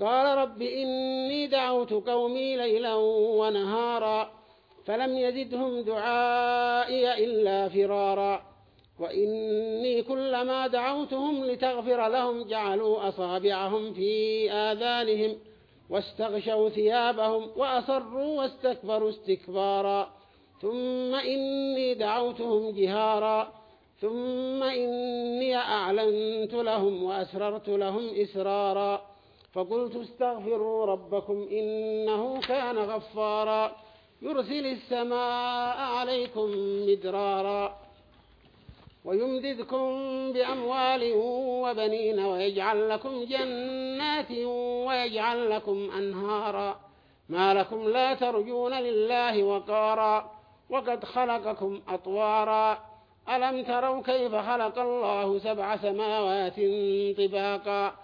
قال رب إني دعوت قومي ليلا ونهارا فلم يزدهم دعائي إلا فرارا وإني كلما دعوتهم لتغفر لهم جعلوا أصابعهم في آذانهم واستغشوا ثيابهم وأصروا واستكبروا استكبارا ثم إني دعوتهم جهارا ثم إني أعلنت لهم وأسررت لهم إسرارا فقلت استغفروا ربكم إنه كان غفارا يرسل السماء عليكم مدرارا ويمددكم بأموال وبنين ويجعل لكم جنات ويجعل لكم أنهارا ما لكم لا ترجون لله وقارا وقد خلقكم أطوارا ألم تروا كيف خلق الله سبع سماوات طباقا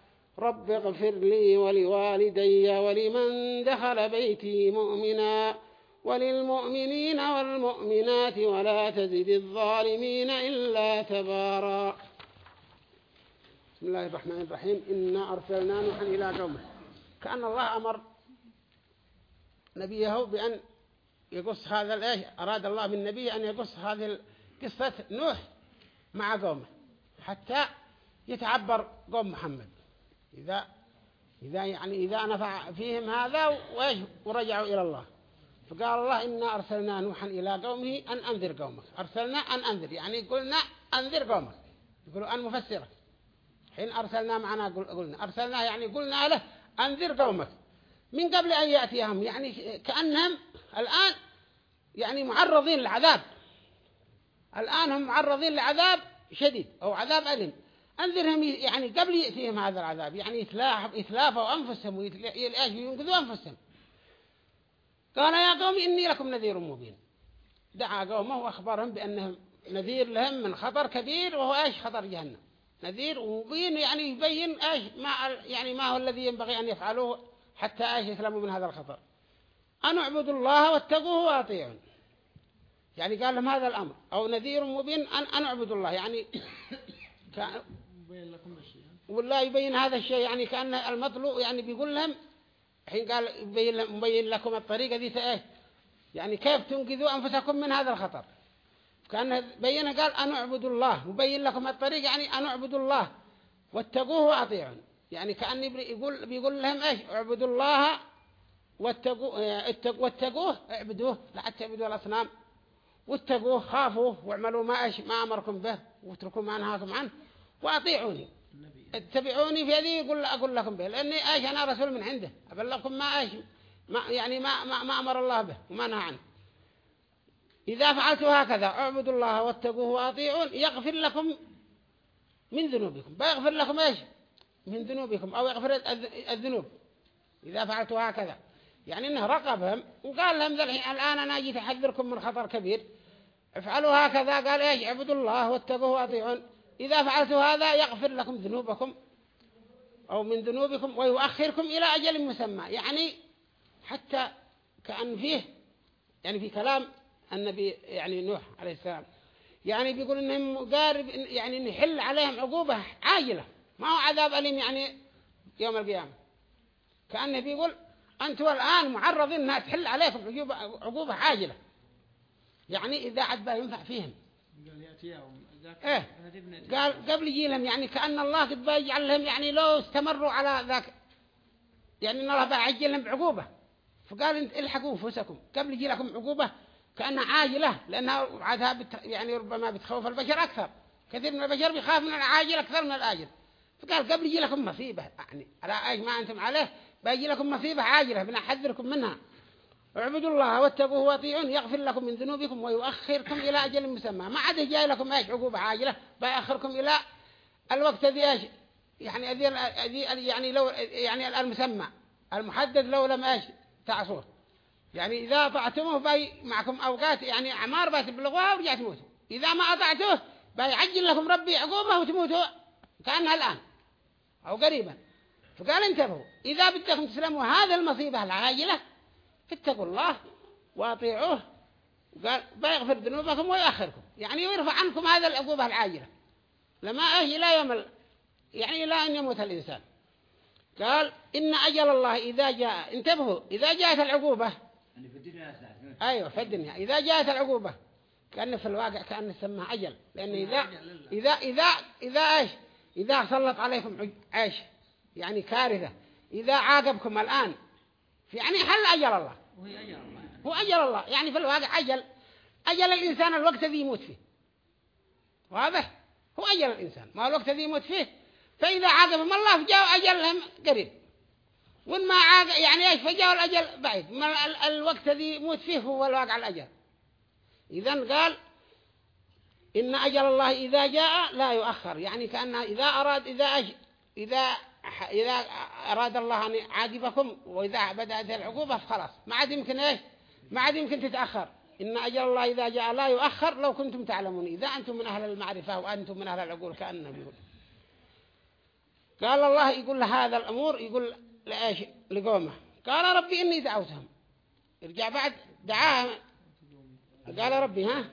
رب اغفر لي ولوالدي ولمن دخل بيتي مؤمنا وللمؤمنين والمؤمنات ولا تزد الظالمين إلا تبارا. بسم الله الرحمن الرحيم. إنا أرسلنا نوحا إلى قومه. كأن الله أمر نبيه بأن يقص هذا الإيش أراد الله من نبيه أن يقص هذه قصة نوح مع قومه حتى يتعبر قوم محمد. إذا إذا يعني إذا نفع فيهم هذا وإيش ورجعوا إلى الله. فقال الله إنا أرسلنا نوحا إلى قومه أن أنذر قومك. أرسلنا أن أنذر. يعني قلنا أنذر قومك. يقولوا أن مفسرة. حين أرسلنا معنا قلنا. أرسلنا يعني قلنا له أنذر قومك. من قبل أن يأتيهم. يعني كأنهم الآن يعني معرضين للعذاب الآن هم معرضين لعذاب شديد أو عذاب ألم أنذرهم يعني قبل يأتيهم هذا العذاب يعني إتلاف إتلافوا أنفسهم وينقذوا أنفسهم. قال يا قوم إني لكم نذير مبين. دعا قومه وأخبرهم بأنهم نذير لهم من خطر كبير وهو إيش؟ خطر جهنم. نذير ومبين يعني يبين إيش؟ ما يعني ما هو الذي ينبغي أن يفعلوه حتى إيش؟ يسلموا من هذا الخطر. أن اعبدوا الله واتقوه وأطيعون. يعني قال لهم هذا الأمر. أو نذير مبين أن أن اعبدوا الله. يعني كان ولا يبين هذا الشيء يعني كأن المطلوب يعني بيقول لهم حين قال يبين مبين لكم الطريقة دي إيه؟ يعني كيف تنقذوا أنفسكم من هذا الخطر؟ كأنه بين قال أن اعبدوا الله. مبين لكم الطريق يعني أن اعبدوا الله واتقوه وأطيعون. يعني كأن يقول بيقول لهم إيش؟ اعبدوا الله واتقوه واتقوه اعبدوه. لا تعبدوا الأصنام. واتقوه خافوه واعملوا ما إيش ما أمركم به واتركوا ما نهاكم عنه. وأطيعوني. اتبعوني في هذه يقول أقول لكم به لأني إيش أنا رسول من عنده أبلغكم ما إيش ما يعني ما ما, ما أمر الله به وما نهى عنه. إذا فعلتوا هكذا اعبدوا الله واتقوه وأطيعون يغفر لكم من ذنوبكم. بيغفر لكم إيش؟ من ذنوبكم أو يغفر الذنوب. إذا فعلتوا هكذا. يعني إنه رقبهم وقال لهم الآن أنا جيت أحذركم من خطر كبير. افعلوا هكذا قال إيش؟ اعبدوا الله واتقوه وأطيعون. إذا فعلتوا هذا يغفر لكم ذنوبكم أو من ذنوبكم ويؤخركم إلى أجل مسمى. يعني حتى كأن فيه يعني في كلام النبي يعني نوح عليه السلام. يعني بيقول إنهم قارب يعني إن يحل عليهم عقوبة عاجلة. ما هو عذاب أليم يعني يوم القيامة. كأنه بيقول أنتم الآن معرضين أنها تحل عليكم عقوبة, عاجلة. يعني إذا عد ينفع فيهم. إيه. قال قبل يجيلهم يعني كأن الله قد بيجعل لهم يعني لو استمروا على ذاك. يعني إن الله بيعجل لهم بعقوبة. فقال إنت إلحقوا أنفسكم. قبل يجي لكم عقوبة كأنها عاجلة لأنها عادها بت يعني ربما بتخوف البشر أكثر. كثير من البشر بيخاف من العاجل أكثر من الآجل. فقال قبل يجي لكم مصيبة. يعني على أي ما أنتم عليه؟ بيجي لكم مصيبة عاجلة بنحذركم منها. اعبدوا الله واتقوه واطيعون يغفر لكم من ذنوبكم ويؤخركم إلى أجل مسمى. ما عاد جاي لكم إيش عقوبة عاجلة بيأخركم إلى الوقت ذي إيش يعني ذي يعني لو يعني المسمى. المحدد لو لم إيش تعصوه. يعني إذا أطعتموه باي معكم أوقات يعني أعمار بتبلغوها ورجع تموتوا. إذا ما أطعتوه بيعجل لكم ربي عقوبة وتموتوا كأنها الآن أو قريبا. فقال انتبهوا. إذا بدكم تسلموا هذا المصيبة العاجلة اتقوا الله واطيعوه. قال بيغفر ذنوبكم ويؤخركم. يعني يرفع عنكم هذا العقوبة العاجلة. لما أهي لا يوم ال... يعني لا أن يموت الإنسان. قال إن أجل الله إذا جاء انتبهوا إذا جاءت العقوبة. أيوة في الدنيا. إذا جاءت العقوبة كأن في الواقع كأن سمى أجل. لأن إذا إذا إذا إذا إيش؟ إذا سلط عليكم عيش يعني كارثة. إذا عاقبكم الآن يعني حل أجل الله. هو أجل الله. يعني في الواقع أجل. أجل الإنسان الوقت الذي يموت فيه. واضح؟ هو أجل الإنسان. ما الوقت الذي يموت فيه؟ فإذا عاقبهم الله فجاءوا أجلهم قريب. وإن ما عاق يعني إيش؟ فجاءوا الأجل بعيد. ما الوقت الذي يموت فيه هو الواقع الأجل. إذن قال إن أجل الله إذا جاء لا يؤخر. يعني كأن إذا أراد إذا أج إذا إذا أراد الله أن يعاقبكم وإذا بدأت العقوبة فخلاص. ما عاد يمكن إيش؟ ما عاد يمكن تتأخر. إن أجل الله إذا جاء لا يؤخر لو كنتم تعلمون. إذا أنتم من أهل المعرفة وأنتم من أهل العقول كأنه يقول قال الله يقول هذا الأمور يقول لإيش؟ لقومه. قال ربي إني دعوتهم. يرجع بعد دعاهم. قال ربي ها؟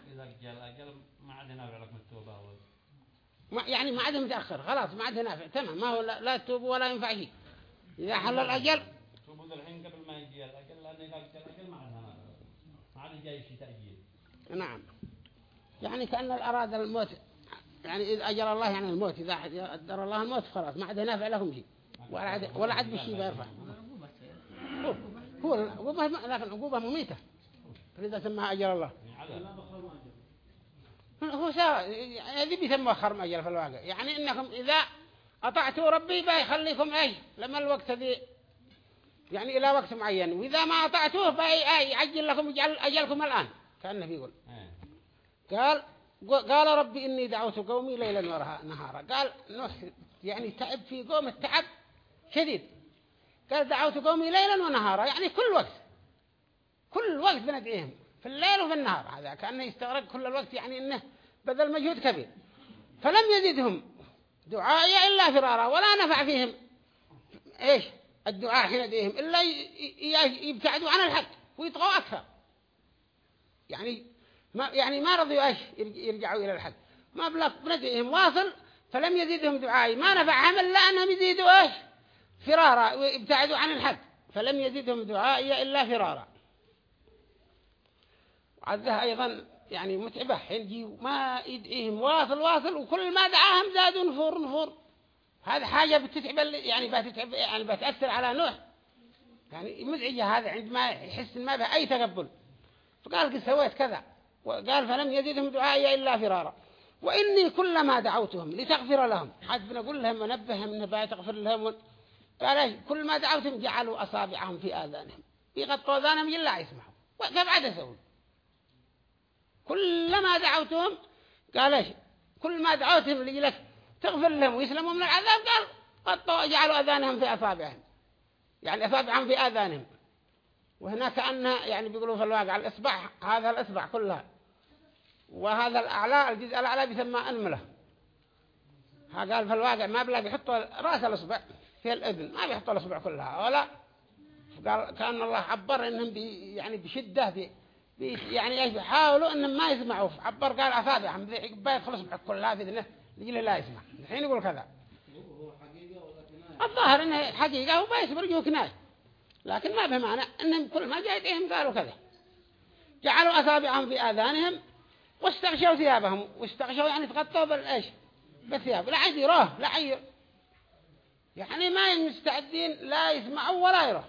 ما يعني ما عاد متأخر خلاص ما عاد نافع تمام ما هو لا, لا تتوب ولا ينفع شيء. إذا حل الأجل توبوا الحين قبل ما يجي الأجل لأن إذا جاء الأجل ما عاد ما عاد جاي شيء تأجيل. نعم. يعني كأن الأراد الموت يعني إذا أجل الله يعني الموت إذا أدر الله الموت خلاص ما عاد نافع لهم شيء. ولا عاد ولا عاد بشيء بيرفع. هو هو العقوبة لكن عقوبة مميتة. فإذا سماها أجل الله. هو سواء هذه بيسموها خرم أجل في الواقع. يعني إنكم إذا أطعتوا ربي بيخليكم أي لما الوقت ذي يعني إلى وقت معين. وإذا ما أطعتوه بيعجل لكم يجعل أجلكم الآن. كأنه بيقول. قال قال ربي إني دعوت قومي ليلا ونهارا قال نوح يعني تعب في قوم التعب شديد. قال دعوت قومي ليلا ونهارا. يعني كل وقت كل وقت بندعيهم. في الليل وفي النهار. هذا كأنه يستغرق كل الوقت يعني إنه بذل مجهود كبير. فلم يزدهم دعائي إلا فرارا ولا نفع فيهم. إيش؟ الدعاء حين يديهم إلا يبتعدوا عن الحق ويطغوا أكثر. يعني ما يعني ما رضوا إيش؟ يرجعوا إلى الحق. ما بلغ بندئهم واصل فلم يزيدهم دعائي. ما نفعهم إلا أنهم يزيدوا إيش؟ فرارا ويبتعدوا عن الحق. فلم يزيدهم دعائي إلا فرارا. عزها أيضا يعني متعبة حين ما يدعيهم واصل واصل وكل ما دعاهم زادوا نفور نفور. هذا حاجة بتتعب يعني بتتعب يعني بتأثر على نوح يعني مزعجة هذا عندما يحس ما به أي تقبل. فقال قد سويت كذا. وقال فلم يزدهم دعائي إلا فرارا. وإني كلما دعوتهم لتغفر لهم. حد بنقول لهم ونبههم إنه تغفر لهم. قال كل ما دعوتهم جعلوا أصابعهم في آذانهم. يغطوا آذانهم إلا يسمعوا وكيف عاد يسوون كلما دعوتهم قال إيش؟ كل ما دعوتهم لك تغفر لهم ويسلموا من العذاب. قال قطوا وجعلوا أذانهم في أصابعهم يعني أصابعهم في آذانهم. وهنا كأنها يعني بيقولوا في الواقع الإصبع هذا الإصبع كلها. وهذا الأعلى الجزء الأعلى بيسمى أنملة. ها قال في الواقع ما بلا بيحطوا رأس الإصبع في الأذن ما بيحطوا الإصبع كلها. ولا؟ قال كأن الله عبر إنهم بي يعني بشدة بي يعني إيش بيحاولوا إنهم ما يسمعوا عبر قال أصابعهم. بيدخل إصبع كلها في ذنه لجل لا يسمع. الحين يقول كذا. الظاهر إنه حقيقة هو بيصبر جو كناية. لكن ما بمعنى إنهم كل ما جاءتهم قالوا كذا. جعلوا أصابعهم في آذانهم واستغشوا ثيابهم. واستغشوا يعني تغطوا بالإيش بالثياب. لا عاد يروه. لا عير يعني ما مستعدين لا يسمعوا ولا يروه.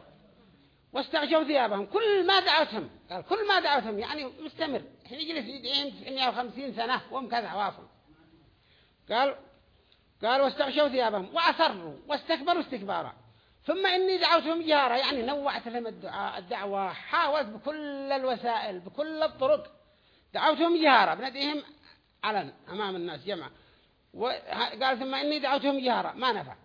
واستغشوا ثيابهم. كل ما دعوتهم قال كل ما دعوتهم يعني مستمر. يجلس يدعين 950 سنة وهم كذا واصل قال قال واستغشوا ثيابهم وأصروا واستكبروا استكبارا. ثم إني دعوتهم جهارا يعني نوعت لهم الدعاء الدعوة حاولت بكل الوسائل بكل الطرق. دعوتهم جهارا بنديهم علن أمام الناس جمع وقال ثم إني دعوتهم جهارا ما نفع.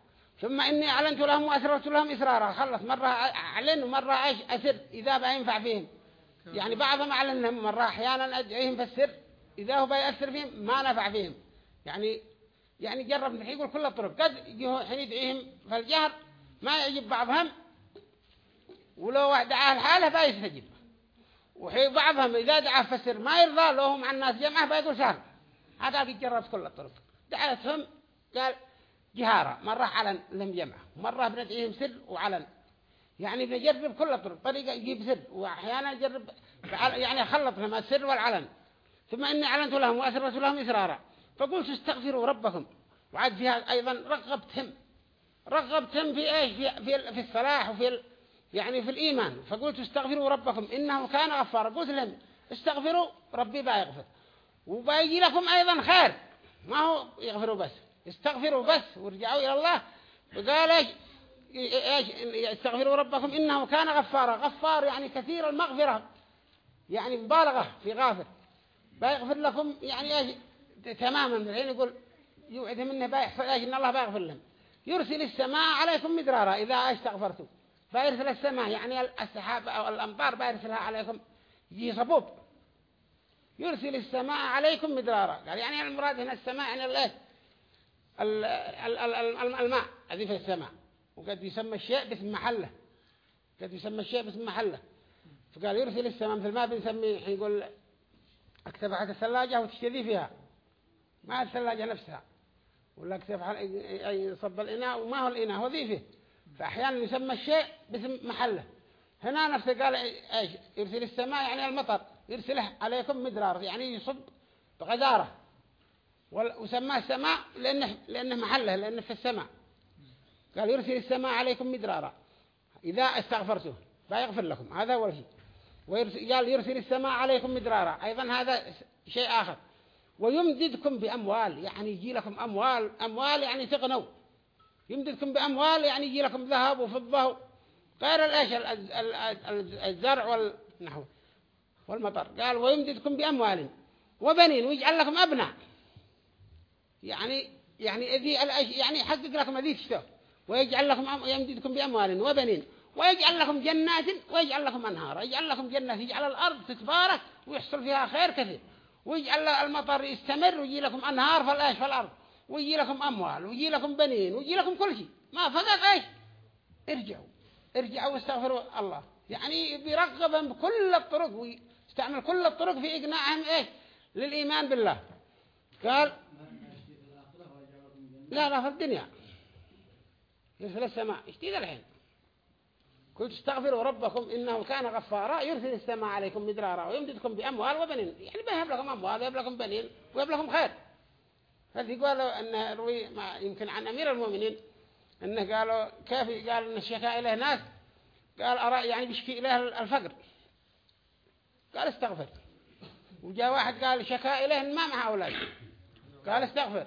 ثم إني أعلنت لهم وأسررت لهم إسرارا. خلص مرة أعلن ومرة إيش أسر إذا بينفع فيهم. يعني بعضهم أعلنهم مرة أحيانا أدعيهم في السر إذا هو بيأثر فيهم ما نفع فيهم. يعني يعني جرب يقول كل الطرق. قد حين يدعيهم في الجهر ما يجيب بعضهم ولو واحد دعاه الحالة بيستجيب وحي بعضهم إذا دعاه في السر ما يرضى لهم عن الناس جمعه بيقول سهل هذا قد جربت كل الطرق. دعتهم قال جهارة مرة علن لم جمع مرة بندعيهم سر وعلن. يعني بنجرب كل الطرق طريقة يجيب سر وأحيانا يجرب يعني خلط لهم السر والعلن. ثم إني علنت لهم وأسرت لهم إسرارا. فقلت استغفروا ربكم. وعاد فيها أيضا رغبتهم. رغبتهم في إيش؟ في في, في الصلاح وفي ال يعني في الإيمان. فقلت استغفروا ربكم إنه كان غفارا. قلت لهم استغفروا ربي بيغفر وبيجي لكم أيضا خير. ما هو يغفروا بس. استغفروا بس ورجعوا إلى الله. وقال إيش استغفروا ربكم إنه كان غفارا. غفار يعني كثير المغفرة. يعني مبالغة في غافر. بيغفر لكم يعني إيش؟ تماما. الحين يقول يوعدهم إنه بيحفظ إيش؟ إن الله بيغفر لهم يرسل السماء عليكم مدرارا. إذا استغفرتم. بيرسل السماء. يعني السحاب أو الأمطار بيرسلها عليكم. يجي صبوب. يرسل السماء عليكم مدرارا. قال يعني المراد هنا السماء يعني الايه الماء. الذي في السماء. وقد يسمى الشيء باسم محله. قد يسمى الشيء باسم محله. فقال يرسل السماء مثل ما بنسمي يقول اكتب حق الثلاجة وتشتري فيها. ما الثلاجة نفسها. ولا اكتب يصب الإناء وما هو الإناء هو ذي فيه فأحيانا يسمى الشيء باسم محله. هنا نفسه قال إيش؟ يرسل السماء يعني المطر. يرسله عليكم مدرار يعني يصب بغزارة. وسماه السماء لأنه, لأنه محله لأنه في السماء. قال يرسل السماء عليكم مدرارا. إذا استغفرته فيغفر لكم. هذا أول شيء. قال يرسل السماء عليكم مدرارا. أيضا هذا شيء آخر. ويمددكم بأموال. يعني يجي لكم أموال. أموال يعني تغنوا. يمددكم بأموال يعني يجي لكم ذهب وفضة غير الأيش؟ الزرع والنحو والمطر. قال ويمددكم بأموال. وبنين. ويجعل لكم أبناء. يعني يعني ذي يعني يحقق لكم ذي تشتوه ويجعل لكم يمددكم بأموال وبنين ويجعل لكم جنات ويجعل لكم أنهار يجعل لكم جنات يجعل الأرض تتبارك ويحصل فيها خير كثير ويجعل المطر يستمر ويجي لكم أنهار في الأيش في الأرض ويجي لكم أموال ويجي لكم بنين ويجي لكم كل شيء ما فقط إيش؟ ارجعوا ارجعوا واستغفروا الله يعني بيرغبهم بكل الطرق ويستعمل كل الطرق في إقناعهم إيش؟ للإيمان بالله. قال لا لا في الدنيا. يرسل السماء. اشتيد الحين؟ قلت استغفروا ربكم إنه كان غفارا يرسل السماء عليكم مدرارا ويمددكم بأموال وبنين. يعني بيهب لكم أموال ويهب لكم بنين ويهب لكم خير. هذه قالوا أنه روي ما يمكن عن أمير المؤمنين أنه قالوا كيف قال أن الشكاء إليه ناس؟ قال أرى يعني بيشكي إليه الفقر. قال استغفر. وجاء واحد قال شكاء إليه ما معه أولاد قال استغفر.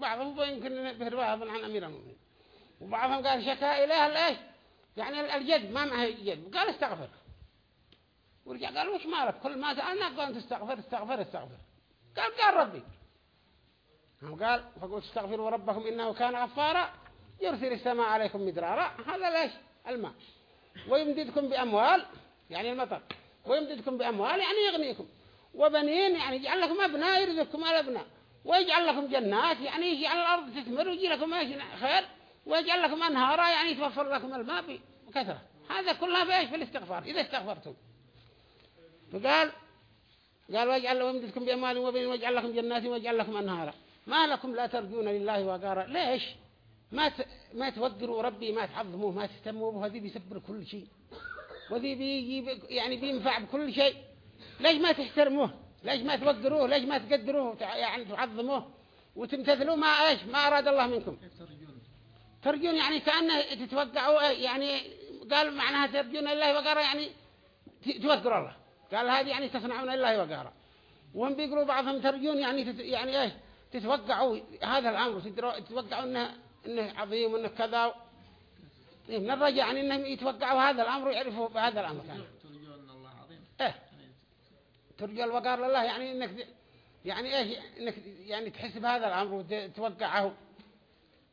بعضهم يمكن بهرباء عن أمير المؤمنين وبعضهم قال شكاء إليه الإيش يعني الجد ما معه جد. قال استغفر. ورجع قال وش مالك؟ كل ما سألنا قال تستغفر استغفر استغفر قال قال ربي. قال فقلت استغفروا ربكم إنه كان غفارا. يرسل السماء عليكم مدرارا. هذا ليش؟ الماء. ويمددكم بأموال يعني المطر. ويمددكم بأموال يعني يغنيكم. وبنين يعني يجعل لكم أبناء يرزقكم الأبناء. ويجعل لكم جنات يعني يجعل الأرض تثمر ويجي لكم خير. ويجعل لكم أنهارا يعني يتوفر لكم الماء بكثرة. هذا كلها بإيش؟ في الاستغفار إذا استغفرتم. فقال قال واجعل لكم يمددكم بأموال وبنين واجعل لكم جنات واجعل لكم أنهارا. ما لكم لا ترجون لله وقارا. ليش؟ ما ت... ما توقروا ربي ما تعظموه ما تهتموا به. هذي بيسبر كل شيء. وذي بيجي يعني بينفع بكل شيء. ليش ما تحترموه؟ ليش ما توقروه؟ ليش ما تقدروه؟ يعني تعظموه وتمتثلوا ما إيش؟ ما أراد الله منكم. ترجون؟ يعني كأنه تتوقعوا يعني قال معناها ترجون الله وقارا يعني توقروا الله. قال هذه يعني تصنعون الله وقارا. وهم بيقولوا بعضهم ترجون يعني تت يعني إيش تتوقعوا هذا الأمر. تتوقعوا انه إنه عظيم وإنه كذا. إيه، من الرجاء يعني إنهم يتوقعوا هذا الأمر ويعرفوا بهذا الأمر. يعني. ترجون الله عظيم. إيه. ترجو الوقار لله يعني انك يعني إيش انك يعني تحس بهذا الأمر وتوقعه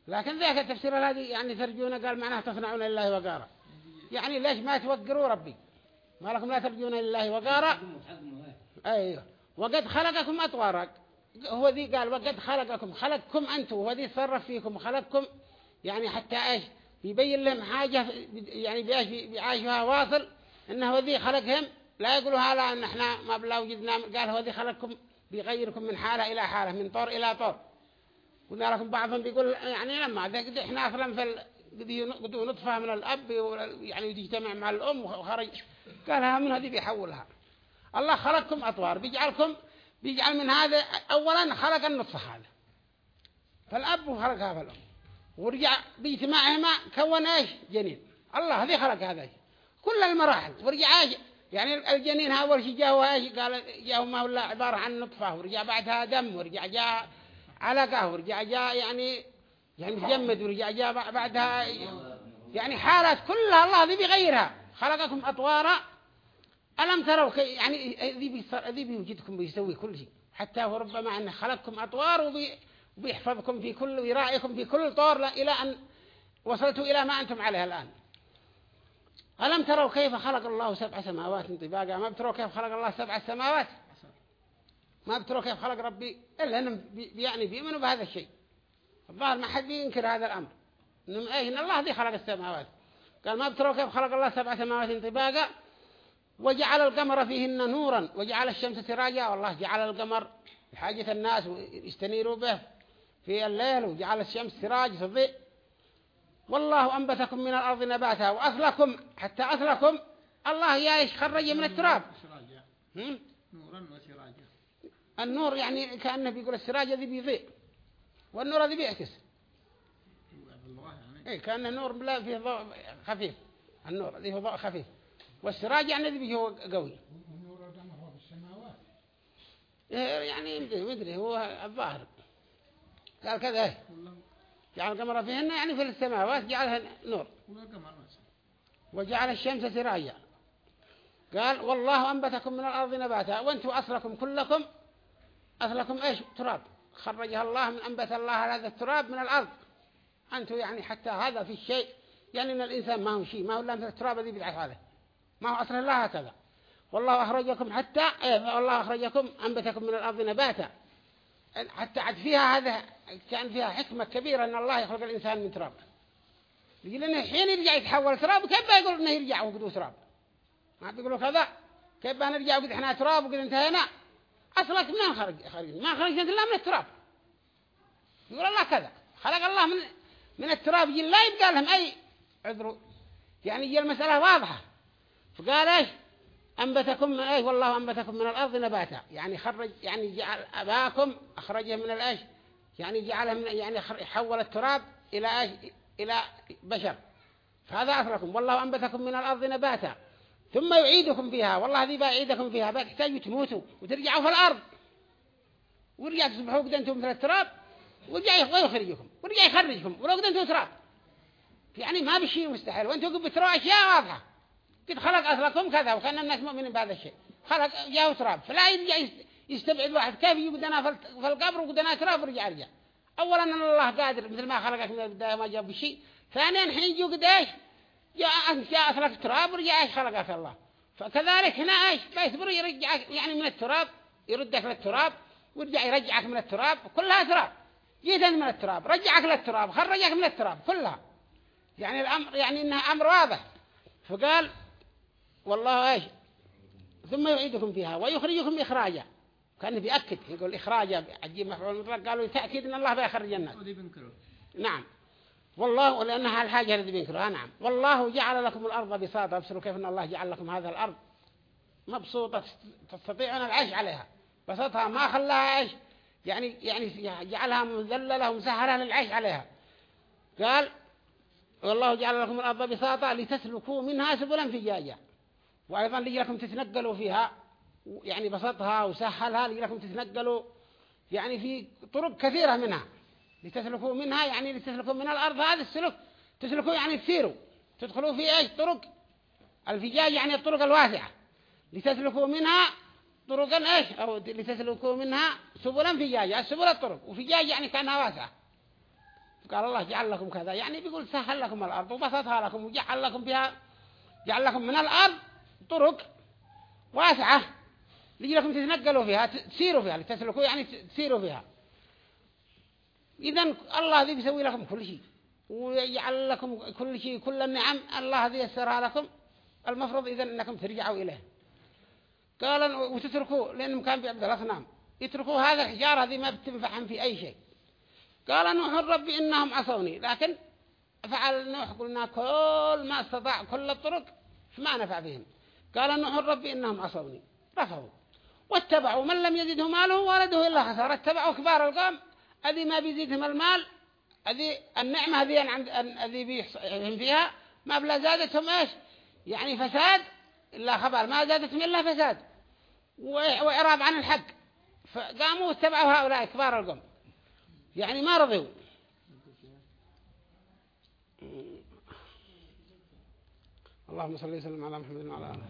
لكن ذاك التفسير هذه يعني ترجون قال معناه تصنعون لله وقارا. يعني ليش ما توقروا ربي؟ ما لكم لا ترجون لله وقارا؟ أيوه. وقد خلقكم أطوارا. هو ذي قال وقد خلقكم. خلقكم أنتم. هو ذي صرف فيكم. خلقكم يعني حتى إيش؟ يبين لهم حاجة يعني بيعيش بيعيشها واصل إنه هو ذي خلقهم. لا يقولوا هلا إن إحنا ما بلا وجدنا قال هو ذي خلقكم بيغيركم من حالة إلى حالة من طور إلى طور. قلنا لكم بعضهم بيقول يعني لما قد إحنا أصلا في قدوا نطفة من الأب يعني يجتمع مع الأم وخرج. قالها من هذه بيحولها. الله خلقكم أطوار بيجعلكم بيجعل من هذا اولا خلق النطفة هذا. فالأب خلقها في الام ورجع باجتماعهما كون إيش؟ جنين. الله هذي خلق هذا كل المراحل. ورجع إيش؟ يعني الجنين اول شيء جاء إيش قال جاء ما ولا عبارة عن نطفة ورجع بعدها دم ورجع جاء علقة ورجع جاء يعني يعني تجمد ورجع جاء بعدها يعني حالات كلها الله ذي بيغيرها خلقكم أطوارا ألم تروا يعني ذي ذي بيوجدكم بيسوي كل شيء. حتى هو ربما أنه خلقكم أطوار وبي وبيحفظكم في كل ويراعيكم في كل طور إلى أن وصلتوا إلى ما أنتم عليه الآن. ألم تروا كيف خلق الله سبع سماوات طباقا ما بتروا كيف خلق الله سبع سماوات؟ ما بتروا كيف خلق ربي إلا أنهم يعني بيؤمنوا بهذا الشيء. الظاهر ما حد ينكر هذا الأمر. إنهم إيه إن الله ذي خلق السماوات. قال ما بتروا كيف خلق الله سبع سماوات طباقا وجعل القمر فيهن نورا. وجعل الشمس سراجا. والله جعل القمر لحاجة الناس يستنيروا به في الليل. وجعل الشمس سراج الضيء والله أنبتكم من الأرض نباتا وأصلكم حتى أصلكم الله يايش خرج من التراب. نورا وسراجا النور يعني كأنه بيقول السراج ذي بيضيء. والنور ذي بيعكس. إيه كأنه نور بلا فيه ضوء خفيف. النور ذي ضوء خفيف. والسراج يعني ذي بيه قوي. يعني مدري هو الظاهر. قال كذا. جعل القمر فيهن يعني في السماوات جعلها نور. وجعل الشمس سراجا. قال والله أنبتكم من الأرض نباتا وأنتم أصلكم كلكم أصلكم إيش؟ تراب. خرجها الله من أنبت الله هذا التراب من الأرض. أنتم يعني حتى هذا في الشيء يعني أن الإنسان ما هو شيء ما هو إلا مثل التراب الذي بدعه هذا. ما هو أصل الله هكذا. والله أخرجكم حتى إيه والله أخرجكم أنبتكم من الأرض نباتا. حتى عد فيها هذا كان فيها حكمة كبيرة أن الله يخلق الإنسان من تراب. يقول إنه حين يرجع يتحول تراب كيف بيقول إنه يرجع وقدو تراب؟ ما بيقولوا كذا. كيف بنرجع وقد إحنا تراب وقد إنتهينا؟ أصلك منين خرج خرج ما خرجت إلا من التراب. يقول الله كذا. خلق الله من من التراب. لا يبقى لهم أي عذر. يعني يجي المسألة واضحة. فقال إيش؟ أنبتكم من إيش؟ والله أنبتكم من الأرض نباتا. يعني خرج يعني جعل أباكم أخرجه من الإيش؟ يعني جعله من يعني حول التراب إلى إيش؟ إلى بشر. فهذا أثركم. والله أنبتكم من الأرض نباتا. ثم يعيدكم فيها. والله ذي بيعيدكم فيها. بتحتاجوا تموتوا وترجعوا في الأرض. ورجع تصبحوا قد أنتم مثل التراب. ورجع يخرجكم ورجع يخرجكم. ولو قد أنتم تراب. يعني ما بشيء مستحيل. وأنتم قد بتروا أشياء واضحة. قد خلق أصلكم كذا وكأن الناس مؤمنين بهذا الشيء. خلق جاءوا تراب. فلا يرجع يستبعد واحد. كيف يقدنا في القبر وقدنا تراب ورجع رجع أولا أن الله قادر. مثل ما خلقك من البداية ما جاب شيء ثانيا حين جو قد إيش؟ جاء جاء لك تراب ورجع إيش خلقك الله. فكذلك هنا إيش؟ بيصبر يرجعك يعني من التراب يردك للتراب ويرجع يرجعك من التراب. كلها تراب. جيت من التراب. رجعك للتراب. خرجك من التراب. كلها. يعني الأمر يعني إنها أمر واضح. فقال والله إيش؟ ثم يعيدكم فيها ويخرجكم إخراجا. كان بيأكد. يقول إخراجا عجيب مفعول مطلق قالوا تأكيد أن الله بيخرج الناس. نعم. والله لأنها الحاجة التي بينكرها نعم. والله جعل لكم الأرض بساطة. ابصروا كيف أن الله جعل لكم هذا الأرض مبسوطة تستطيعون العيش عليها. بسطها ما خلاها عيش يعني يعني جعلها مذللة ومسهلة للعيش عليها. قال والله جعل لكم الأرض بساطة لتسلكوا منها سبلا فجاجا. وأيضا لكم تتنقلوا فيها يعني بسطها وسهلها لكم تتنقلوا يعني في طرق كثيرة منها لتسلكوا منها يعني لتسلكوا من الأرض هذا السلك تسلكوا يعني تسيروا تدخلوا في إيش؟ طرق الفجاج يعني الطرق الواسعة. لتسلكوا منها طرقا إيش؟ أو لتسلكوا منها سبلا فجاجة السبل الطرق وفجاج يعني كأنها واسعة. قال الله جعل لكم كذا يعني بيقول سهل لكم الأرض وبسطها لكم وجعل لكم بها جعل لكم من الأرض طرق واسعة. لكم تتنقلوا فيها تسيروا فيها لتسلكوا يعني تسيروا فيها. إذا الله ذي بيسوي لكم كل شيء ويجعل لكم كل شيء كل النعم الله ذي يسرها لكم. المفروض إذا أنكم ترجعوا إليه. قال وتتركوا لأنهم كانوا بيعبدوا الأصنام. يتركوا هذا الحجارة ذي ما بتنفعهم في أي شيء. قال نوح الرب إنهم عصوني. لكن فعل نوح قلنا كل ما استطاع كل الطرق ما نفع فيهم. قال نوح الرب إنهم عصوني. رفضوا واتبعوا. من لم يزده ماله ولده إلا خسارة. اتبعوا كبار القوم. هذه ما بيزيدهم المال. هذه النعمة هذه عند هذه بيحصلهم فيها. ما بلا زادتهم إيش؟ يعني فساد. إلا خبر. ما زادتهم إلا فساد. وإعراض عن الحق. فقاموا واتبعوا هؤلاء كبار القوم. يعني ما رضوا. اللهم صل وسلم على محمد وعلى آله.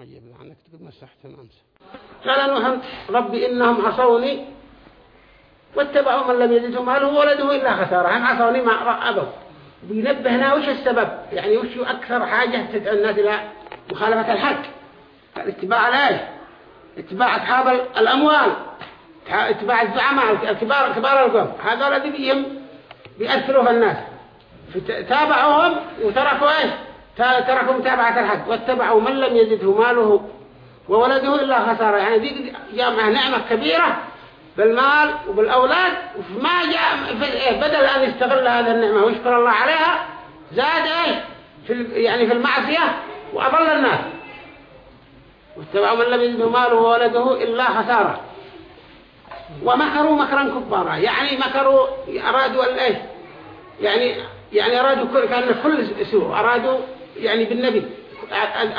عجيب عنك تقول مسحت أمس. قال نوح ربي إنهم عصوني واتبعوا من لم يزده ماله ولده إلا خسارة. هم عصوني ما أبوا بينبهنا وش السبب؟ يعني وش أكثر حاجة تدعو الناس إلى مخالفة الحق؟ اتباع الايش اتباع أصحاب الأموال. اتباع الزعماء الكبار كبار القوم. هذا الذي بيهم بيأثروا في الناس. تابعوهم وتركوا إيش؟ تركوا متابعة الحق. واتبعوا من لم يزده ماله وولده إلا خسارة. يعني دي جامعة نعمة كبيرة بالمال وبالأولاد. وما جاء بدل أن يستغل هذه النعمة ويشكر الله عليها زاد إيش؟ في يعني في المعصية وأضل الناس. واتبعوا من لم يزده ماله وولده إلا خسارة. ومكروا مكرا كبارا. يعني مكروا أرادوا الايش يعني يعني أرادوا كل كان كل سوء. أرادوا يعني بالنبي.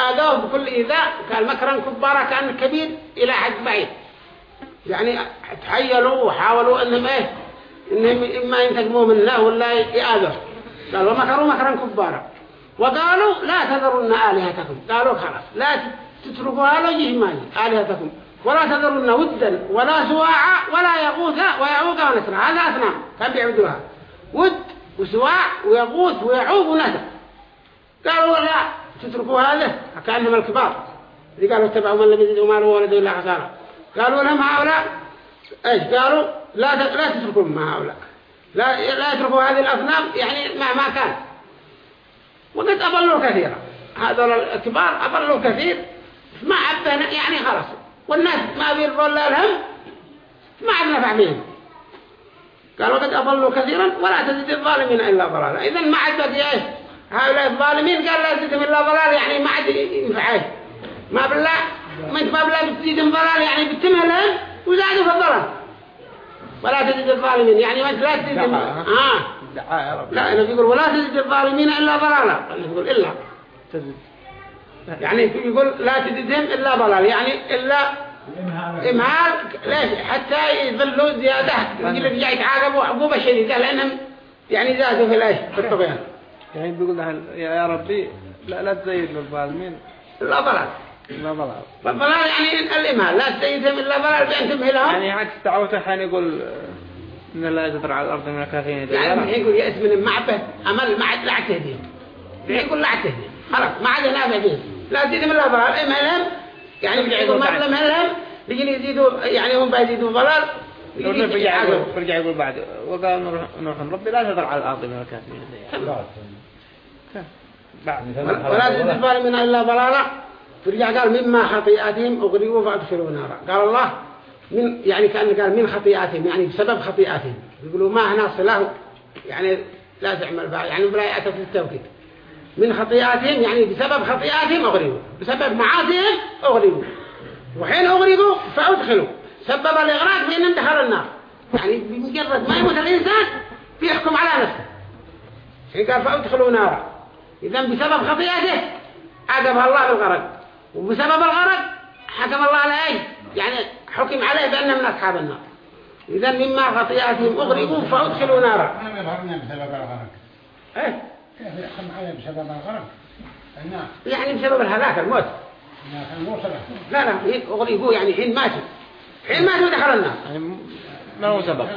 آذوه بكل إيذاء. كان مكرا كبارا كان كبير إلى حد بعيد. يعني تحيلوا وحاولوا أنهم إيه إنهم إما ينتقموا من الله ولا يآذوا قالوا مكروا مكرا كبارا. وقالوا لا تذرون آلهتكم. قالوا خلاص. لا لو جهماني آلهتكم. ولا تذرون ودا ولا سواعا ولا يغوث ويعوق ونسرا هذا أثنام كان بيعبدوها. ود وسواع ويغوث ويعوق ونسر قالوا لا تتركوا هذا؟ كأنهم الكبار. اللي قالوا اتبعوا من لم يزدوا ماله وولده إلا خسارة. قالوا لهم هؤلاء إيش قالوا؟ لا لا تتركوا مع هؤلاء. لا لا يتركوا هذه الأصنام يعني مهما كان. وقد أضلوا كثيرا. هذول الكبار أضلوا كثير. ما عبنا يعني خلاص. والناس ما بيرضوا لهم ما عاد نفع قالوا قد أضلوا كثيرا ولا تزيد الظالمين إلا ضلالا إذن ما عاد بقي إيش هؤلاء الظالمين قال لا تزيدهم إلا ضلال يعني ما عاد ينفع ما بالله ما انت ما بالله بتزيدهم ضلال يعني بتمهلهم وزادوا في الضلال ولا تزيد الظالمين يعني ما انت لا تزيدهم آه لا أنا بيقول ولا تزيد الظالمين إلا ضلالا أنا بيقول إلا تزيد يعني يقول لا تزيدهم إلا ضلال. يعني إلا إمهال ليش؟ حتى يظلوا زيادة جاي يتعاقبوا عقوبة شديدة لأنهم يعني زادوا في الإيش؟ في الطغيان يعني بيقول له يا ربي لا لا تزيد للظالمين لا ضلال. لا ضلال. فالضلال يعني الإمهال. لا تيتم إلا ضلال بأن تمهلهم يعني عكس دعوته حين يقول إن لا تذر على الأرض من الكافرين. يعني يقول يأس من المعبة أمل ما عاد لا تهديهم. الحين يقول لا تهديهم. خلاص ما عاد نافع فيهم لا تيتم إلا ضلال إمهلهم يعني يرجع يقول يقول ما بعد. بلمهلهم يجي يزيدوا يعني هم بيزيدوا ضلال لو يجي رجع يعاقبوا. يقول بعد وقال نوح ربي لا تذر على الأرض من الكافرين ولا تزيد الظالمين إلا ضلالا فرجع قال مما خطيئاتهم أغرقوا فأدخلوا نارا. قال الله من يعني كأنه قال من خطيئاتهم يعني بسبب خطيئاتهم. يقولوا ما هنا صله يعني لا تعمل بها يعني بلا أتت التوكيد. من خطيئاتهم يعني بسبب خطيئاتهم أغرقوا بسبب معاصيهم أغرقوا وحين أغرقوا فأدخلوا. سبب الإغراق بأنهم دخلوا النار. يعني بمجرد ما يموت الإنسان بيحكم على نفسه. حين قال؟ فأدخلوا نارا. إذا بسبب خطيئته عاقبها الله بالغرق. وبسبب الغرق حكم الله على أي؟ يعني حكم عليه بأنهم من أصحاب النار. إذا مما خطيئاتهم أغرقوا فأدخلوا نارا. ما يظهرنا بسبب الغرق. إيه؟ كيف يحكم عليه بسبب الغرق النار يعني بسبب الهلاك الموت. لا لا أغرقوا يعني حين ماتوا حين ماتوا دخل النار. يعني ما هو سبب؟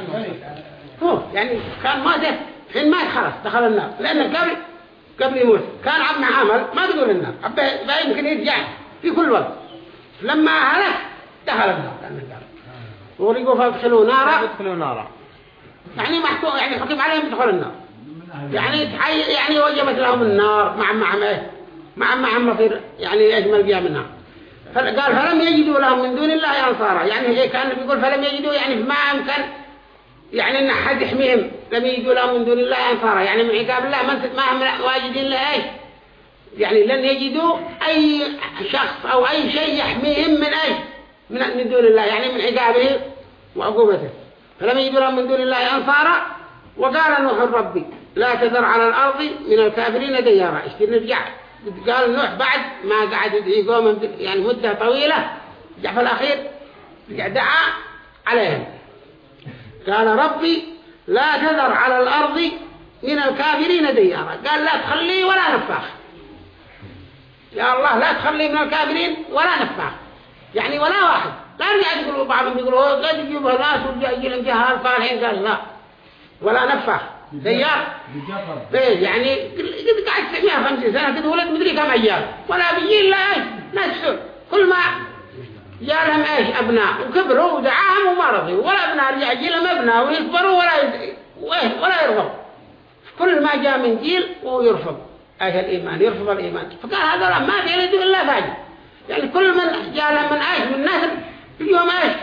هو يعني كان ماته حين مات خلاص دخل النار. لأنه قبل قبل يموت. كان عم عمل ما تقول النار. لا يمكن يرجع في كل وقت. لما هلك دخل النار. لأنه قال ورقوا فادخلوا نارا. يعني محكوم يعني حكم عليهم بدخول النار. يعني يعني وجبت لهم النار مع مع مع مع مصير يعني يجمل بها منها. فقال فلم يجدوا لهم من دون الله أنصارا. يعني كان بيقول فلم يجدوا يعني ما أمكن. يعني إن حد يحميهم. لم يجدوا لهم من دون الله أنصارا. يعني من عقاب الله ما هم واجدين له إيش؟ يعني لن يجدوا أي شخص أو أي شيء يحميهم من من من دون الله. يعني من عقابه وعقوبته. فلم يجدوا لهم من دون الله أنصارا. وقال نوح ربي لا تذر على الأرض من الكافرين ديارا. إيش نرجع قال نوح بعد ما قعد يدعي قوم يعني مدة طويلة رجع في الأخير رجع دعا عليهم. قال ربي لا تذر على الأرض من الكافرين ديارا. قال لا تخلي ولا نفاخ. يا الله لا تخلي من الكافرين ولا نفاخ. يعني ولا واحد. لا يرجع يقولوا بعضهم يقولوا قد يجيبها ناس ويجي لهم جهال صالحين؟ قال لا. ولا نفاخ. ديار. إيه يعني قد قاعد 950 سنة قد ولد مدري كم عيال ولا بيجي إلا إيش؟ ناس. كل ما جاء لهم إيش؟ أبناء. وكبروا ودعاهم وما رضوا ولا أبناء رجع يجي لهم أبناء. ويكبروا ولا يد... ولا يرغب كل ما جاء من جيل وهو يرفض إيش الإيمان. يرفض الإيمان. فقال هذا ما في يلدوا إلا فاجر. يعني كل من جاء من إيش؟ من ناس يجيهم إيش؟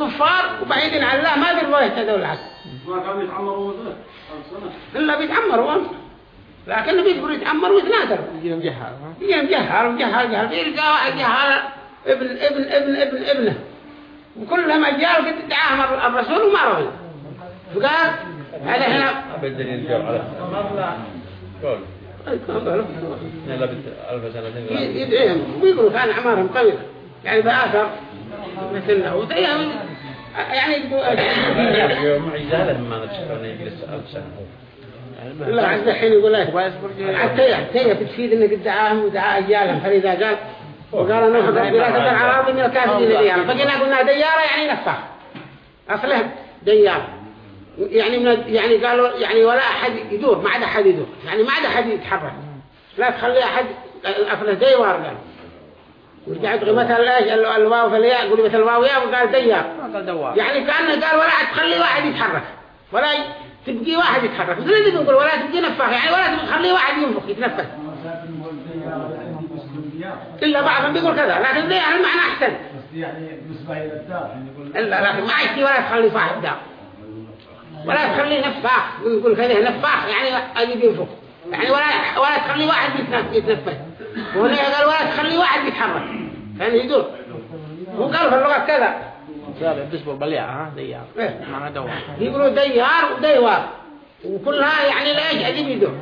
كفار وبعيدين عن الله. ما بيرضوا يهتدوا العقل إلا بيتعمروا. هم. لكن بيقولوا يتعمروا ويتنادروا. يجي مجهل ها يجي مجهل مجهل جهل بيلقى واحد ابن ابن ابن ابن ابنه. وكلهم أجيال قد دعاهم الرسول وما رضوا فقال هذا هنا. بالدليل جو على يدعيهم. ويقولوا كان أعمارهم طويلة يعني بآثر. مثلنا وزيهم يعني ما يجلس سنة. الله عز الحين يقول لك. حتى حتى بتفيد إنك دعاهم ودعا اجيالهم فاذا قال وقال نوح ربي لا تدع على الأرض من الكافرين ديارا فقلنا قلنا ديارة يعني نفاخ أصله ديار يعني من يعني قالوا يعني ولا أحد يدور ما عاد أحد يدور. يعني ما عاد أحد يتحرك. لا تخلي أحد اصله ديوار ورجعت مثلا إيش ال- الواو في الياء قلبت الواو ياء وقال ديار ما قال دوار. يعني كأن قال ولا تخلي واحد يتحرك. ولا تبقي واحد يتحرك. مثل اللي بنقول ولا تبقي نفاخ يعني ولا تخلي واحد ينفخ يتنفس. إلا بعضهم بيقول كذا. لكن يعني المعنى أحسن. يعني بالنسبة إلى الدار يعني يقول إلا لكن ما يشتي ولا تخلي صاحب دار ولا تخلي نفاخ. يقول كذا نفاخ يعني أجيب ينفخ. يعني ولا ولا تخلي واحد يتنف- يتنفس. وهنا قال ولا تخلي واحد يتحرك. يعني يدور. وقال في اللغة كذا. هذا بيصبر بليعة ها؟ ديار. إيه. معنى دوار يقولوا ديار وديوار. وكلها يعني لا أجيب يدور.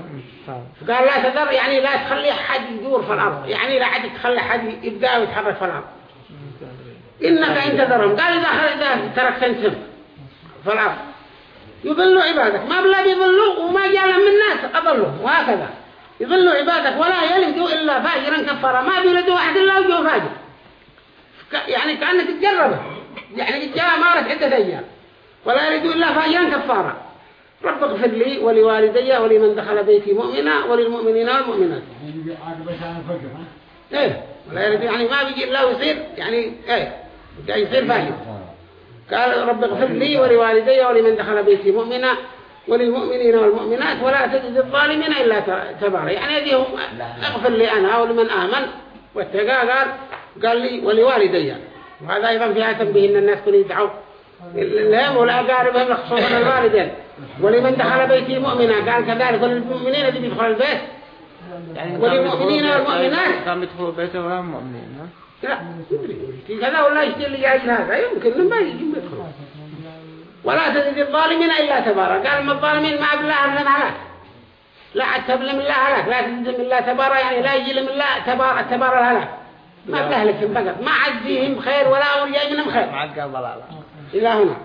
قال لا تذر يعني لا تخلي حد يدور في الأرض. يعني لا حد تخلي حد يبدأ ويتحرك في الأرض. إنك إن تذرهم. قال إذا تركت أنتم في الأرض. يضلوا عبادك. ما بلا يضلوا وما جاء من الناس أضلوا وهكذا. يضلوا عبادك ولا يلدوا إلا فاجرا كفارا ما بيلدوا واحد إلا وجوه فاجر. يعني كأنك تجربه يعني جاء مارت عدة أيام. ولا يريد إلا فأيام كفارة. رب اغفر لي ولوالدي ولمن دخل بيتي مؤمنا وللمؤمنين والمؤمنات. يعني إيه. ولا يريد يعني ما بيجي الله يصير يعني إيه. جاي يصير فاهم قال رب اغفر لي ولوالدي ولمن دخل بيتي مؤمنا وللمؤمنين والمؤمنات ولا تجد الظالمين إلا تبارا. يعني هذه اغفر لي أنا ولمن آمن. واتقى قال قال لي ولوالدي. وهذا أيضا فيها تنبيه أن الناس كانوا يدعوا. لهم والأقاربهم خصوصا الوالدين. ولمن دخل بيتي مؤمنا قال كذلك وللمؤمنين الذي يدخل البيت. يعني وللمؤمنين والمؤمنات. كانوا يدخلوا بيته ولا مؤمنين لا يدري كذا ولا يشتري اللي جاي هذا. يمكن ما يجي يدخل ولا تزيد الظالمين إلا تبارا قال ما الظالمين ما بالله أهلم هلاك لا عتب لهم الله هلاك لا تزيد من الله تبارا يعني لا يجي لهم الله تبارا تبارا الهلاك. ما بهلكهم فقط ما عاد فيهم خير ولا أول جاي منهم خير. ما عاد قال ضلالة إلى هنا.